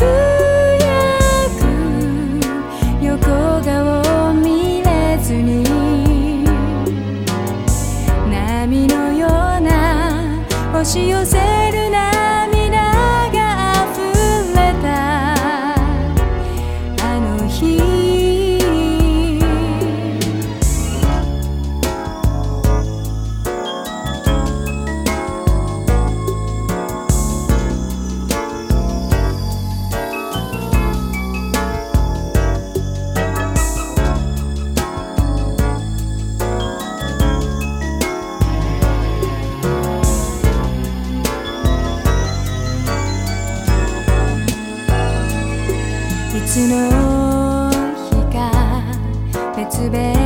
ぶく横顔見れずに波のような押し寄せ別の日か別々